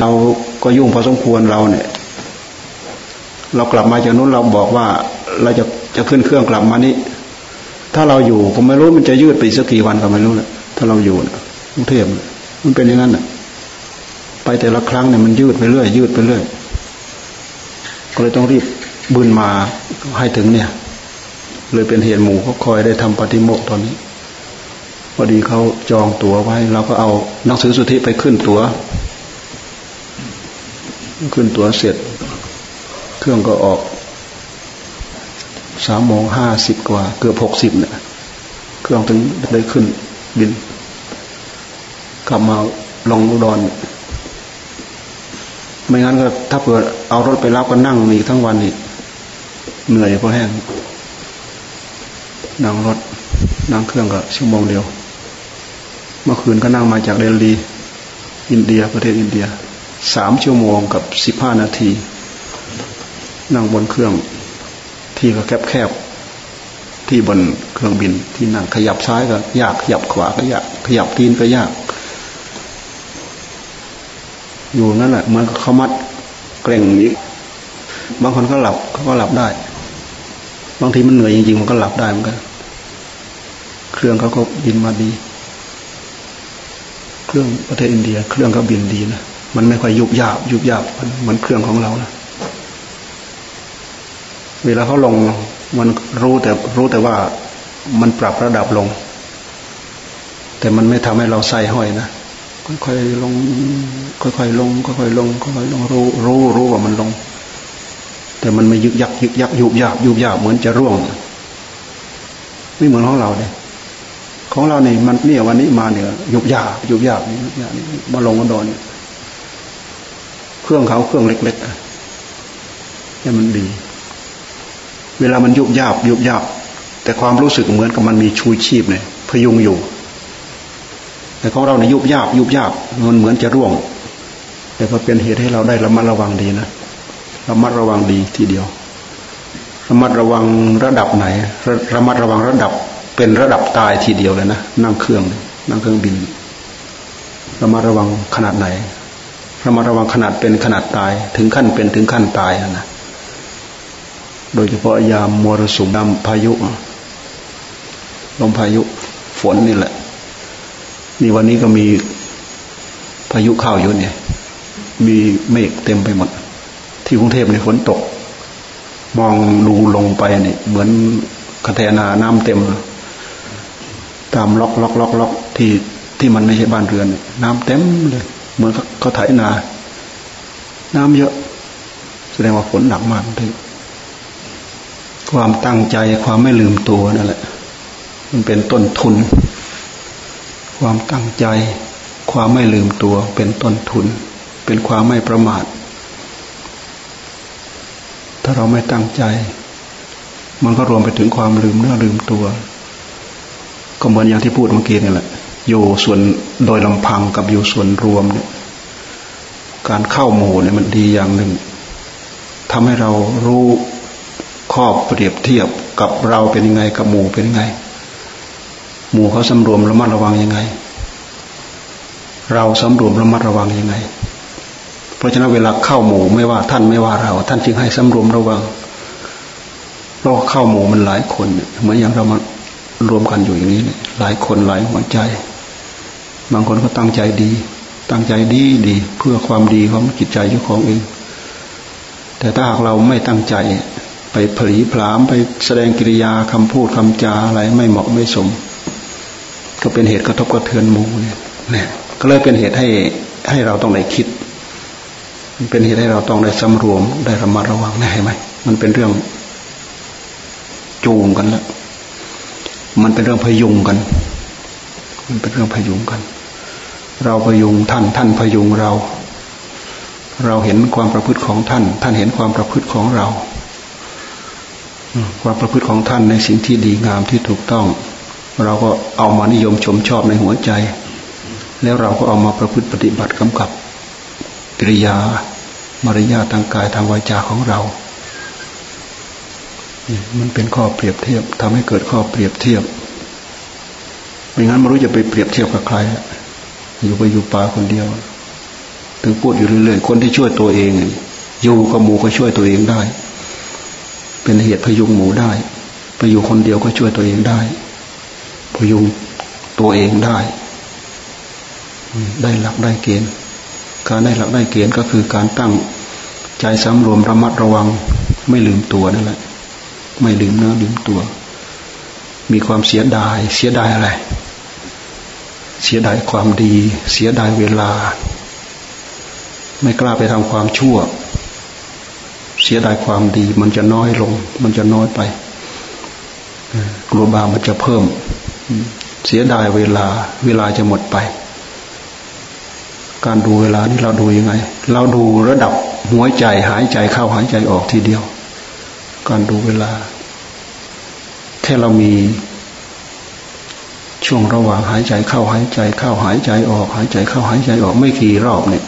เราก็ยุ่งพอสมควรเราเนี่ย เรากลับมาจากนู้นเราบอกว่าเราจะจะขึ้นเครื่องกลับมานี้ ถ้าเราอยู่ก็ไม่รู้มันจะยืดไปสักกี่วันก็ไม่รู้แหละถ้าเราอยู่กรุงเทพมันเป็นอย่างนั้นอะไปแต่ละครั้งเนี่ยมันยืดไปเรื่อยยืดไปเรื่อยก็เลยต้องรีบบืนมาให้ถึงเนี่ย เลยเป็นเหตุหมู่เขาคอยได้ทำปฏิโมกตอนนี้พอดีเขาจองตั๋วไว้ เราก็เอาหนังสือสุทธิไปขึ้นตัว๋ว ขึ้นตั๋วเสร็จ เครื่องก็ออกสามโมงห้าสิบกว่า เกือบหกสิบเนี่ยเครื่องถึงได้ขึ้นบิน กลับมาลงอุดรไม่งั้นก็ถ้าเผื่อเอารถไปรับก็นั่งอีกทั้งวันอีกเหนื่อยเพราะแห้งนั่งรถนั่งเครื่องก็ชั่วโมงเดียว เมื่อคืนก็นั่งมาจากเดลีอินเดียประเทศอินเดีย สามชั่วโมงกับสิบห้านาที นั่งบนเครื่องที่ก็แคบแคบที่บนเครื่องบินที่นั่งขยับซ้ายก็ยากขยับขวาก็ยาก ขยับตีนก็ยาก อยู่นั่นแหละมันเขามัดเกร็งนี้บางคนก็หลับเขาก็หลับได้ บางทีมันเหนื่อยจริงๆมันก็หลับได้เหมือนกันเครื่องเขาก็บินมาดี เครื่องประเทศอินเดีย เครื่องก็บินดีนะ มันไม่ค่อยยุบยาบยุบยาบเหมือนเครื่องของเรานะเวลาเขาลงมันรู้แต่รู้แต่ว่ามันปรับระดับลง แต่มันไม่ทำให้เราใส่ห้อยนะค่อยๆลง ค่อยๆลงค่อยๆลงค่อยๆลงรู้รู้รู้ว่ามันลง แต่มันไม่ยึกยักยึกยักยุบยาบยุบยาบเหมือนจะร่วง ไม่เหมือนของเราเลยของเราเนี่ยมันเนี่ยวันนี้มาเนี่ยยุบยาบยุบยาบยุบยาบมาลงกันโดนเครื่องเขาเครื่องเล็กๆนี่มันดี เวลามันยุบยาบยุบยาบแต่ความรู้สึกเหมือนกับมันมีชูชีพเนี่ยพยุงอยู่ แต่ของเราเนี่ยยุบยาบยุบยาบมันเหมือนจะร่วง แต่ก็เป็นเหตุให้เราได้ระมัดระวังดีนะระมัดระวังดีทีเดียว ระมัดระวังระดับไหน ระมัดระวังระดับเป็นระดับตายทีเดียวเลยนะนั่งเครื่องนั่งเครื่องบินระมัดระวังขนาดไหน ระมัดระวังขนาดเป็นขนาดตาย ถึงขั้นเป็นถึงขั้นตายนะโดยเฉพาะยามมรสุมดำพายุลมพายุฝนนี่แหละ นี่วันนี้ก็มีพายุเข้าอยู่เนี่ย มีเมฆเต็มไปหมด ที่กรุงเทพในฝนตก มองดูลงไปเนี่ยเหมือนคาเทนาน้ำเต็ม ตามล็อกล็อกล็อกล็อกที่ที่มันไม่ใช่บ้านเรือน น้ำเต็มเลย เหมือนเขาไถนา น้ำเยอะ แสดงว่าฝนหนักมากที่ความตั้งใจความไม่ลืมตัวนั่นแหละ มันเป็นต้นทุน ความตั้งใจ ความไม่ลืมตัว เป็นต้นทุน เป็นความไม่ประมาท ถ้าเราไม่ตั้งใจ มันก็รวมไปถึงความลืมเนื้อลืมตัว ก็เหมือนอย่างที่พูดเมื่อกี้นี่แหละ อยู่ส่วนโดยลำพังกับอยู่ส่วนรวมเนี่ยการเข้าหมู่เนี่ยมันดีอย่างหนึ่งทำให้เรารู้ข้อเปรียบเทียบกับเราเป็นยังไงกับหมู่เป็นยังไง หมู่เขาสำรวมระมัดระวังยังไง เราสำรวมระมัดระวังยังไง เพราะฉะนั้นเวลาเข้าหมู่ไม่ว่าท่านไม่ว่าเรา ท่านจึงให้สำรวมระวังเพราะเข้าหมู่มันหลายคนเหมือนอย่างเรามารวมกันอยู่อย่างนี้หลายคนหลายหัวใจ บางคนก็ตั้งใจดี ตั้งใจดีดี เพื่อความดีของจิตใจเจ้าของเอง แต่ถ้าหากเราไม่ตั้งใจ ไปผลีผลามไปแสดงกิริยาคำพูดคำจาอะไรไม่เหมาะไม่สม ก็เป็นเหตุกระทบกระเทือนหมู่เนี่ยนี่ก็เลยเป็นเหตุให้ให้เราต้องได้คิด เป็นเหตุให้เราต้องได้สำรวมได้ระมัดระวังได้ไหมมันเป็นเรื่องจูงกันแล้วมันเป็นเรื่องพยุงกัน มันเป็นเรื่องพยุงกัน เราพยุงท่านท่านพยุงเรา เราเห็นความประพฤติของท่าน ท่านเห็นความประพฤติของเรา ความประพฤติของท่านในสิ่งที่ดีงามที่ถูกต้อง เราก็เอามานิยมชมชอบในหัวใจ แล้วเราก็เอามาประพฤติปฏิบัติกำกับกิริยามารยาทางกายทางวาจาของเรามันเป็นข้อเปรียบเทียบทำให้เกิดข้อเปรียบเทียบไม่งั้นไม่รู้จะไปเปรียบเทียบกับใครอ อยู่ไปอยู่ป่าคนเดียวถึงพูดอยู่เรื่อยๆคนที่ช่วยตัวเอง อยู่กับหมูก็ช่วยตัวเองได้ เป็นเหตุพยุงหมูได้ไปอยู่คนเดียวก็ช่วยตัวเองได้พยุงตัวเองได้ได้หลักได้เกณฑ์ การได้หลักได้เกณฑ์ก็คือการตั้งใจสำรวมระมัดระวัง ไม่ลืมตัวนั่นแหละ ไม่ลืมเนื้อลืมตัว มีความเสียดาย เสียดายอะไร เสียดายความดี เสียดายเวลา ไม่กล้าไปทำความชั่ว เสียดายความดีมันจะน้อยลง มันจะน้อยไปกลัวบามันจะเพิ่ม เสียดายเวลา เวลาจะหมดไป การดูเวลานี่เราดูยังไง เราดูระดับหัวใจหายใจเข้าหายใจออกทีเดียว การดูเวลาแค่เรามี ช่วงระหว่างหายใจเข้าหายใจเข้าหายใจออก หายใจเข้าหายใจออกไม่กี่รอบเนี่ย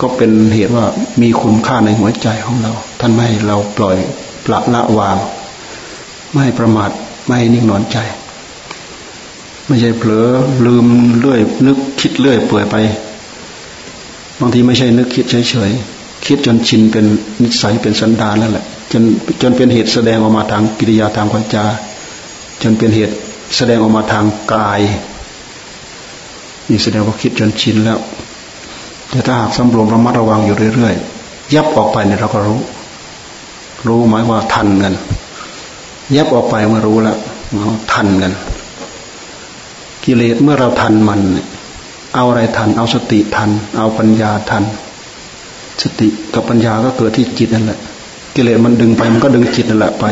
ก็เป็นเหตุว่ามีคุณค่าในหัวใจของเรา ท่านไม่ให้เราปล่อยปละละวาง ไม่ให้ประมาทไม่ให้นิ่งนอนใจ ไม่ใช่เผลอลืมเลื่อย นึกคิดเลื่อยเปื่อยไป บางทีไม่ใช่นึกคิดเฉยๆคิดจนชินเป็นนิสัยเป็นสันดานแล้วแหละจนจนเป็นเหตุแสดงออกมาทางกิริยาทางวาจา จนเป็นเหตุ แสดงออกมาทางกายนี่แสดงว่าคิดจนชินแล้ว แต่ถ้าหากสำรวมระมัดระวังอยู่เรื่อยๆยับออกไปเนี่ยเราก็รู้ รู้หมายว่าทันกันยับออกไปเมื่อรู้แล้วเราทันกัน กิเลสเมื่อเราทันมัน เอาอะไรทัน เอาสติทัน เอาปัญญาทัน สติกับปัญญาก็เกิดที่จิตนั่นแหละ กิเลสมันดึงไปมันก็ดึงจิตนั่นแหละไป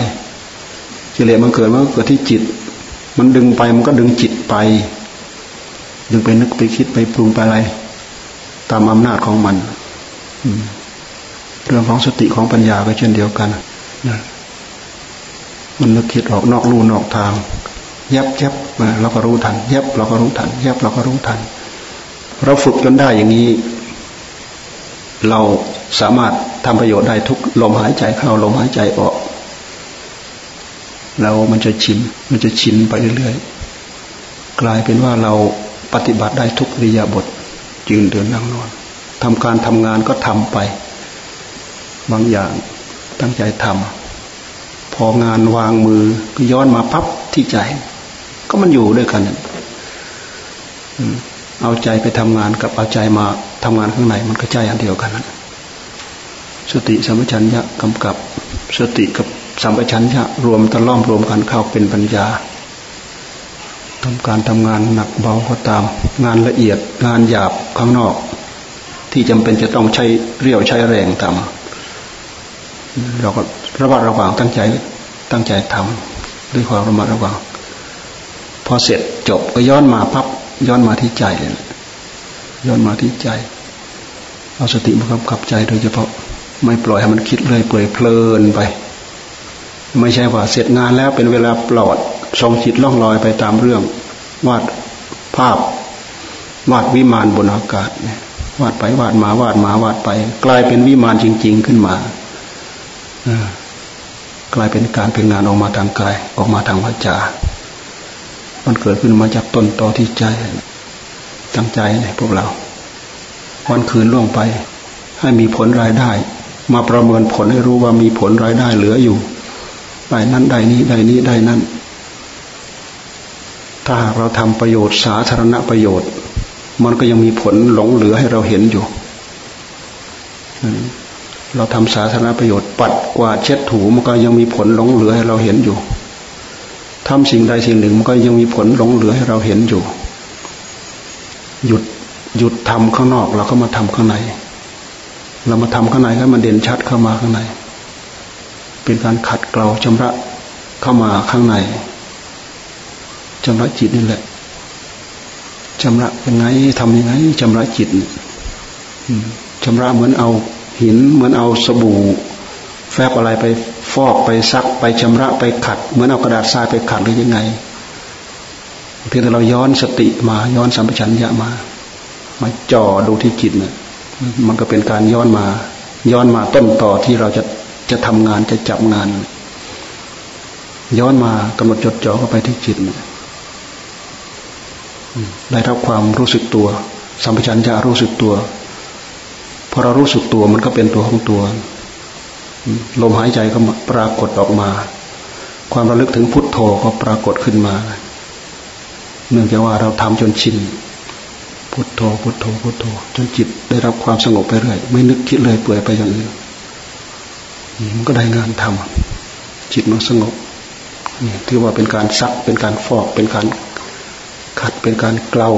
กิเลสมันเกิดมันก็เกิดที่จิต มันดึงไปมันก็ดึงจิตไป ดึงไปนึกไปคิดไปปรุงไปอะไร ตามอำนาจของมันเรื่องของสติของปัญญาก็เช่นเดียวกันนะมันนึกคิดออกนอกลู่นอกทางยับยับเราก็รู้ทันยับเราก็รู้ทันยับเราก็รู้ทัน เราฝึกจนได้อย่างนี้ เราสามารถทำประโยชน์ได้ทุกลมหายใจเข้าลมหายใจออก เรามันจะชิน มันจะชินไปเรื่อยๆ กลายเป็นว่าเราปฏิบัติได้ทุกริยาบทยืนเดินนั่งนอนทำการทำงานก็ทำไป บางอย่างตั้งใจทำพองานวางมือก็ย้อนมาปั๊บที่ใจ ก็มันอยู่ด้วยกันเอาใจไปทำงานกับเอาใจมาทำงานข้างในมันก็ใจอันเดียวกันสติสัมปชัญญะกำกับสติกับ สัมปชัญญะรวมตะล่อมรวมกันเข้าเป็นปัญญาทำการทำงานหนักเบาก็ตาม งานละเอียดงานหยาบข้างนอก ที่จำเป็นจะต้องใช้เรี่ยวใช้แรงทำเราก็ระมัดระวังตั้งใจตั้งใจทำด้วยความระมัดระวังพอเสร็จจบก็ย้อนมาพับย้อนมาที่ใจเลยย้อนมาที่ใจเอาสติมากำกับใจโดยเฉพาะไม่ปล่อยให้มันคิดเลยเปื่อยเพลินไป ไม่ใช่ว่าเสร็จงานแล้วเป็นเวลาปลอดทรงจิตล่องลอยไปตามเรื่อง วาดภาพ วาดวิมานบนอากาศเนี่ยวาดไปวาดมาวาดมาวาดไป กลายเป็นวิมานจริง ๆขึ้นมากลายเป็นการเป็นงานออกมาทางกายออกมาทางวาจา มันเกิดขึ้นมาจากต้นตอที่ใจตั้งใจเนี่ยพวกเรา วันคืนล่วงไป ให้มีผลรายได้ มาประเมินผลให้รู้ว่ามีผลรายได้เหลืออยู่ ได้นั้นได้นี้ได้นี้ได้นั้น ถ้าหากเราทำประโยชน์สาธารณประโยชน์ มันก็ยังมีผลหลงเหลือให้เราเห็นอยู่ เราทำสาธารณประโยชน์ ปัดกวาดเช็ดถูมันก็ยังมีผลหลงเหลือให้เราเห็นอยู่ทำสิ่งใดสิ่งหนึ่งมันก็ยังมีผลหลงเหลือให้เราเห็นอยู่ หยุดหยุดทำข้างนอกเราก็มาทำข้างใน เรามาทำข้างในให้มันเด่นชัดเข้ามาข้างใน เป็นการขัดเกลาชำระเข้ามาข้างในชำระจิตนี่แหละชำระยังไงทำยังไงชำระจิตชำระเหมือนเอาหิน เหมือนเอาสบู่ แฟบอะไรไปฟอกไปซักไปชำระไปขัด เหมือนเอากระดาษทรายไปขัดหรือยังไงเพียงแต่เราย้อนสติมาย้อนสัมปชัญญะมา มาจ่อดูที่จิตเนี่ยมันก็เป็นการย้อนมา ย้อนมาต้นต่อที่เราจะ จะทำงานจะจับงาน ย้อนมากำหนดจดจ่อเข้าไปที่จิตได้รับความรู้สึกตัว สัมปชัญญะรู้สึกตัวพอเรารู้สึกตัวมันก็เป็นตัวของตัวลมหายใจก็ปรากฏออกมา ความระลึกถึงพุทโธก็ปรากฏขึ้นมา เนื่องจากว่าเราทำจนชินพุทโธพุทโธพุทโธจนจิตได้รับความสงบไปเรื่อยไม่นึกคิดเลยเปื่อยไปอย่างอื่น มันก็ได้งานทำจิตมันสงบนี่ถือว่าเป็นการซักเป็นการฟอกเป็นการขัดเป็นการเกลา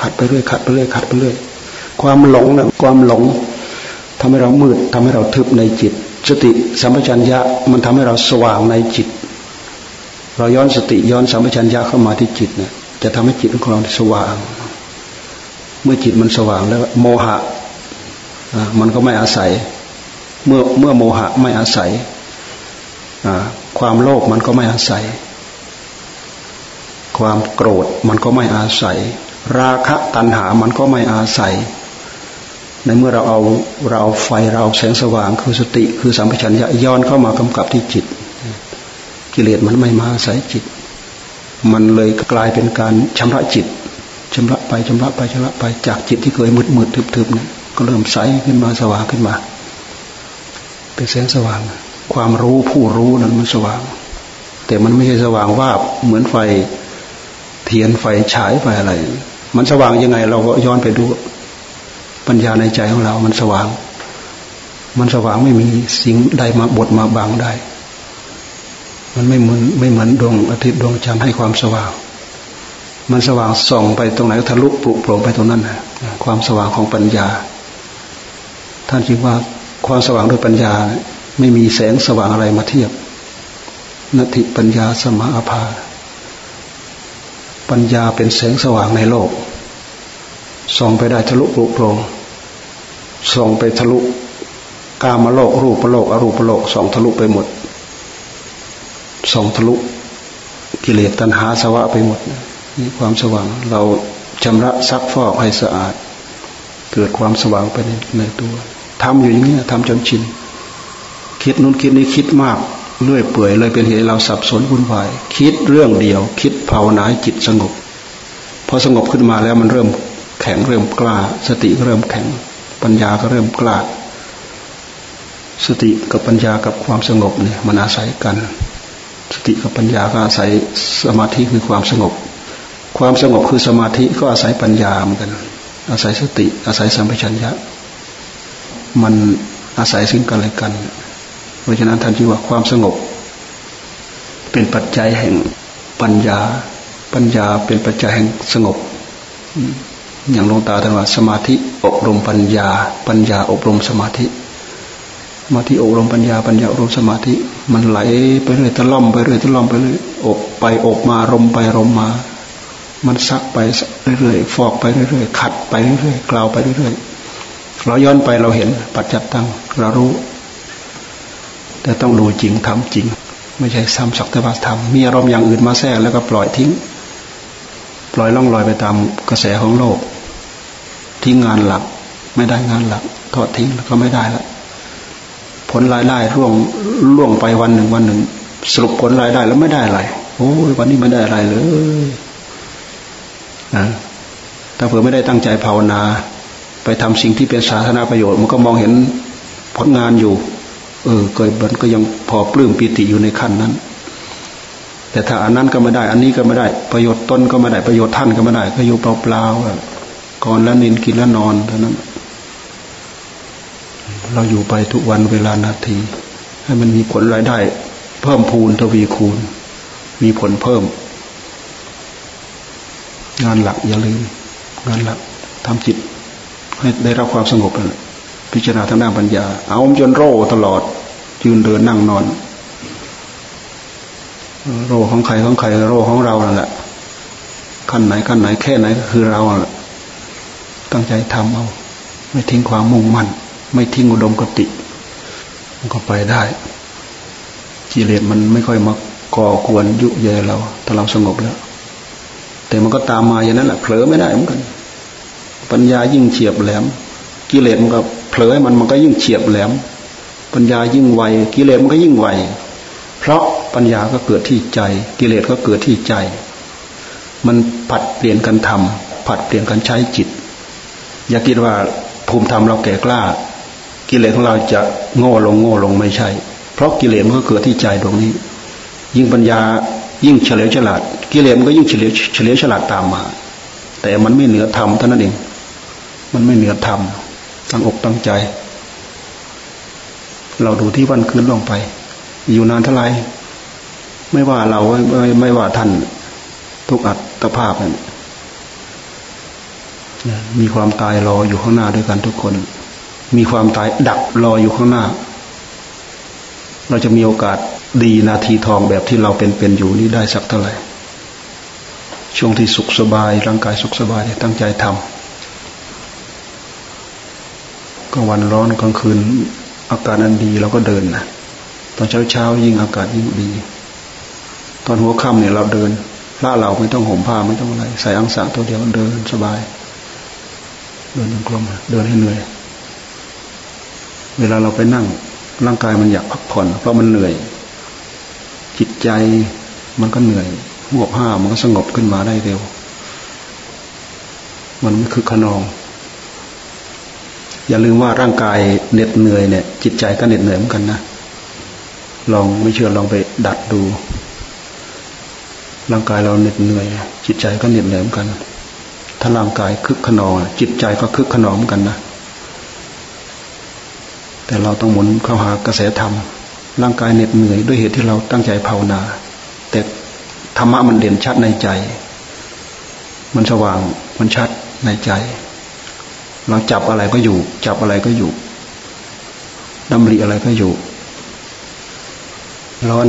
ขัดไปเรื่อยขัดไปเรื่อยขัดไปเรื่อยความหลงนะความหลงทำให้เรามืดทำให้เราทึบในจิต สติสัมปชัญญะมันทำให้เราสว่างในจิต เราย้อนสติย้อนสัมปชัญญะเข้ามาที่จิตเนี่ยจะทำให้จิตของเราสว่าง เมื่อจิตมันสว่างแล้วโมหะมันก็ไม่อาศัย เมื่อเมื่อโมหะไม่อาศัยความโลภมันก็ไม่อาศัย ความโกรธมันก็ไม่อาศัย ราคะตัณหามันก็ไม่อาศัย ในเมื่อเราเอาเราเอาไฟเราแสงสว่างคือสติคือสัมปชัญญะย้อนเข้ามากำกับที่จิต กิเลสมันไม่มาอาศัยจิต มันเลยกลายเป็นการชำระจิตชำระไปชำระไปชำระไปจากจิตที่เคยมืดมืดทึบๆเนี่ยก็เริ่มใสขึ้นมาสว่างขึ้นมา เป็นแสงสว่าง ความรู้ผู้รู้นั้นมันสว่าง แต่มันไม่ใช่สว่างว่าเหมือนไฟ เทียนไฟฉายไฟอะไร มันสว่างยังไง เราก็ย้อนไปดู ปัญญาในใจของเรา มันสว่าง มันสว่างไม่มีสิ่งใดมาบดมาบังได้ มันไม่เหมือนไม่เหมือนดวงอาทิตย์ดวงจันทร์ให้ความสว่างมันสว่างส่องไปตรงไหนทะลุปลุกโปร่งไปตรงนั้นนะความสว่างของปัญญา ท่านคิดว่า ความสว่างด้วยปัญญา ไม่มีแสงสว่างอะไรมาเทียบนติปัญญาสมาภา ปัญญาเป็นแสงสว่างในโลก ส่องไปได้ทะลุปลุกโปรงส่องไปทะลุกามโลกรูปโลกอรูปโลกส่องทะลุไปหมด ส่องทะลุกิเลสตัณหาสวะไปหมดนี่ความสว่าง เราชำระซักฟอกให้สะอาด เกิดความสว่างไปในในตัว ทำอยู่อย่างนี้ทำจนชินคิดนู้นคิดนี้คิดมากเลื่อยเปื่อยเลยเป็นเหตุเราสับสนวุ่นวาย คิดเรื่องเดียว คิดภาวนาจิตสงบพอสงบขึ้นมาแล้วมันเริ่มแข็งเริ่มกล้า สติเริ่มแข็ง ปัญญาก็เริ่มกล้า สติกับปัญญากับความสงบเนี่ยมันอาศัยกัน สติกับปัญญาก็อาศัยสมาธิคือความสงบ ความสงบคือสมาธิก็อาศัยปัญญาเหมือนกัน อาศัยสติอาศัยสัมปชัญญะ มันอาศัยซึ่งกันและกัน เพราะฉะนั้นท่านจึงว่าความสงบ เป็นปัจจัยแห่งปัญญา ปัญญาเป็นปัจจัยแห่งสงบ อย่างลงตาท่านว่าสมาธิอบรมปัญญา ปัญญาอบรมสมาธิสมาธิอบรมปัญญาปัญญาอบรมสมาธิ มันไหลไปเรื่อยตะล่อมไปเรื่อยตะล่อมไปเรื่อยอบไปอบมารมไปรมมา มันซักไปเรื่อยๆฟอกไปเรื่อยๆขัดไปเรื่อยๆกล่าวไปเรื่อยๆ เราย้อนไปเราเห็นปัจจัตตังเรารู้ แต่ต้องดูจริงทำจริง ไม่ใช่ซ้ำสักแต่ว่าทำมีอารมณ์อย่างอื่นมาแทรกแล้วก็ปล่อยทิ้ง ปล่อยล่องลอยไปตามกระแสของโลก ทิ้งงานหลัก ไม่ได้งานหลักทอดทิ้งแล้วก็ไม่ได้ละผลรายได้ร่วงล่วงไปวันหนึ่งวันหนึ่ง สรุปผลรายได้แล้วไม่ได้อะไรโอ้ยวันนี้ไม่ได้อะไรเลยนะถ้าเผื่อไม่ได้ตั้งใจภาวนา ไปทำสิ่งที่เป็นสาธารณประโยชน์ มันก็มองเห็นผลงานอยู่ เออเกิดมันก็ยังพอปลื้มปิติอยู่ในขั้นนั้น แต่ถ้าอันนั้นก็ไม่ได้ อันนี้ก็ไม่ได้ ประโยชน์ตนก็ไม่ได้ ประโยชน์ท่านก็ไม่ได้ ก็อยู่เปล่าๆก่อนแล้วนินกินแล้วนอนเท่านั้น เราอยู่ไปทุกวันเวลานาที ให้มันมีผลรายได้ เพิ่มพูนทวีคูณ มีผลเพิ่ม งานหลักอย่าลืมงานหลักทำจิต ให้ได้รับความสงบเลยพิจารณาทางด้านปัญญา เอาจนโรตลอด ยืนเดินนั่งนอน โรของใครของใครโรของเรานั่นแหละขั้นไหนขั้นไหนแค่ไหนก็คือเราล่ะตั้งใจทำเอา ไม่ทิ้งความมุ่งมั่น ไม่ทิ้งอุดมกติ มันก็ไปได้กิเลสมันไม่ค่อยมาก่อกวนยุเยเราถ้าเราสงบแล้ว แต่มันก็ตามมาอย่างนั้นแหละเผลอไม่ได้เหมือนกัน ปัญญายิ่งเฉียบแหลม กิเลสมันก็เผลอมันมันก็ยิ่งเฉียบแหลม ปัญญายิ่งไวกิเลสมันก็ยิ่งไวเพราะปัญญาก็เกิดที่ใจ กิเลสก็เกิดที่ใจ มันผัดเปลี่ยนกันทำผัดเปลี่ยนกันใช้จิต อย่าคิดว่าภูมิธรรมเราแก่กล้า กิเลสของเราจะโง่ลงโง่ลงไม่ใช่ เพราะกิเลสมันก็เกิดที่ใจตรงนี้ ยิ่งปัญญายิ่งเฉลียวฉลาด กิเลสมันก็ยิ่งเฉลียวเฉลียวฉลาดตามมา แต่มันไม่เหนือธรรมเท่านั้นเอง มันไม่เหนือธรรมตั้งอกตั้งใจ เราดูที่วันคืนลงไป อยู่นานเท่าไหร่ไม่ว่าเราไม่ไม่ว่าท่าน ทุกอัตภาพนี่ยมีความตายรออยู่ข้างหน้าด้วยกันทุกคน มีความตายดักรออยู่ข้างหน้า เราจะมีโอกาสดีนาทีทองแบบที่เราเป็นเป็นอยู่นี้ได้สักเท่าไหร่ช่วงที่สุขสบายร่างกายสุขสบายตั้งใจทำก ลางวันร้อนกลางคืน อากาศอันดีเราก็เดินนะตอนเช้าเช้ายิ่งอากาศยิ่งดี ตอนหัวค่ำเนี่ยเราเดินพระเราไม่ต้องห่มผ้าไม่ต้องอะไรใส่อังสะตัวเดียวเดินสบาย เดินกลมเดินให้เหนื่อย เวลาเราไปนั่งร่างกายมันอยากพักผ่อน เพราะมันเหนื่อย จิตใจมันก็เหนื่อยหัวผ้ามันก็สงบขึ้นมาได้เร็ว มันไม่คือขนอง อย่าลืมว่าร่างกายเหน็ดเหนื่อยเนี่ย จิตใจก็เหน็ดเหนื่อยเหมือนกันนะลองไม่เชื่อลองไปดัดดู ร่างกายเราเหน็ดเหนื่อย จิตใจก็เหน็ดเหนื่อยเหมือนกัน ถ้าร่างกายคึกขนองจิตใจก็คึกขนองเหมือนกันนะแต่เราต้องหมุนเข้าหากระแสธรรมร่างกายเหน็ดเหนื่อยด้วยเหตุที่เราตั้งใจภาวนา แต่ธรรมะมันเด่นชัดในใจ มันสว่างมันชัดในใจ เราจับอะไรก็อยู่ จับอะไรก็อยู่ดำริอะไรก็อยู่ ร้อน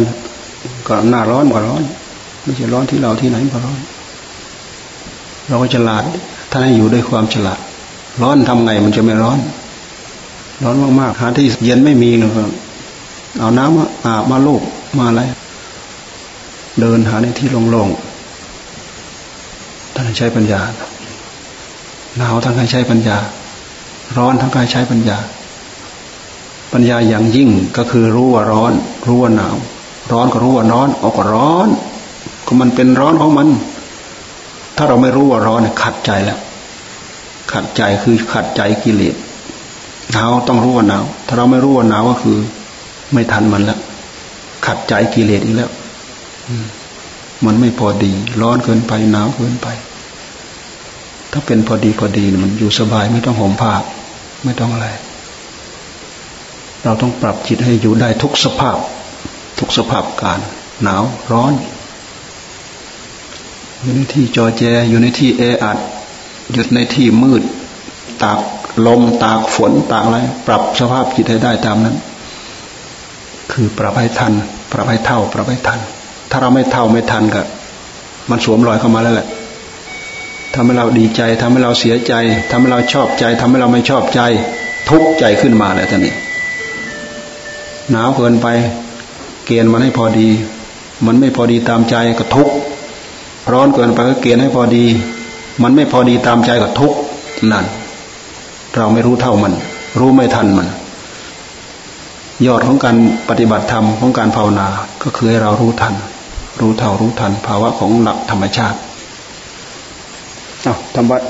ก็หน้าร้อนก็ร้อน ไม่ใช่ร้อนที่เราที่ไหนก็ร้อน เราก็ฉลาดถ้าให้อยู่ด้วยความฉลาด ร้อนทำไงมันจะไม่ร้อน ร้อนมากๆหาที่เย็นไม่มีเลยเอาน้ำมาอาบมาลูกมาอะไร เดินหาในที่โล่งๆท่านใช้ปัญญาหนาวทั้งให้ใช้ปัญญา ร้อนทั้งกายใช้ปัญญา ปัญญาอย่างยิ่งก็คือรู้ว่าร้อน รู้ว่าหนาว ร้อนก็รู้ว่าร้อนออกก็ร้อน ก็มันเป็นร้อนของมัน ถ้าเราไม่รู้ว่าร้อนเนี่ยขัดใจแล้ว ขัดใจคือขัดใจกิเลสหนาวต้องรู้ว่าหนาว ถ้าเราไม่รู้ว่าหนาวก็คือ ไม่ทันมันแล้วขัดใจกิเลสอีกแล้วมันไม่พอดี ร้อนเกินไปหนาวเกินไป ถ้าเป็นพอดีพอดีมันอยู่สบายไม่ต้องห่มผ้า ไม่ต้องอะไร เราต้องปรับจิตให้อยู่ได้ทุกสภาพ ทุกสภาพการ หนาวร้อน อยู่ในที่จอแจ อยู่ในที่แออัดหยุดในที่มืด ตากลมตากฝนตากอะไรปรับสภาพจิตให้ได้ตามนั้น คือปรับให้ทัน ปรับให้เท่า ปรับให้ทัน ถ้าเราไม่เท่าไม่ทันก็มันสวมรอยเข้ามาแล้วแหละ ทำให้เราดีใจทำให้เราเสียใจทำให้เราชอบใจทำให้เราไม่ชอบใจ ทุกข์ใจขึ้นมาแล้วท่านนี้หนาวเกินไป เกณฑ์มันให้พอดี มันไม่พอดีตามใจก็ทุกข์ร้อนเกินไปก็เกณฑ์ให้พอดี มันไม่พอดีตามใจก็ทุกข์นั่น เราไม่รู้เท่ามัน รู้ไม่ทันมัน ยอดของการปฏิบัติธรรมของการภาวนา ก็คือให้เรารู้ทัน รู้เท่ารู้ทัน ภาวะของหลักธรรมชาติ เอาทำวัด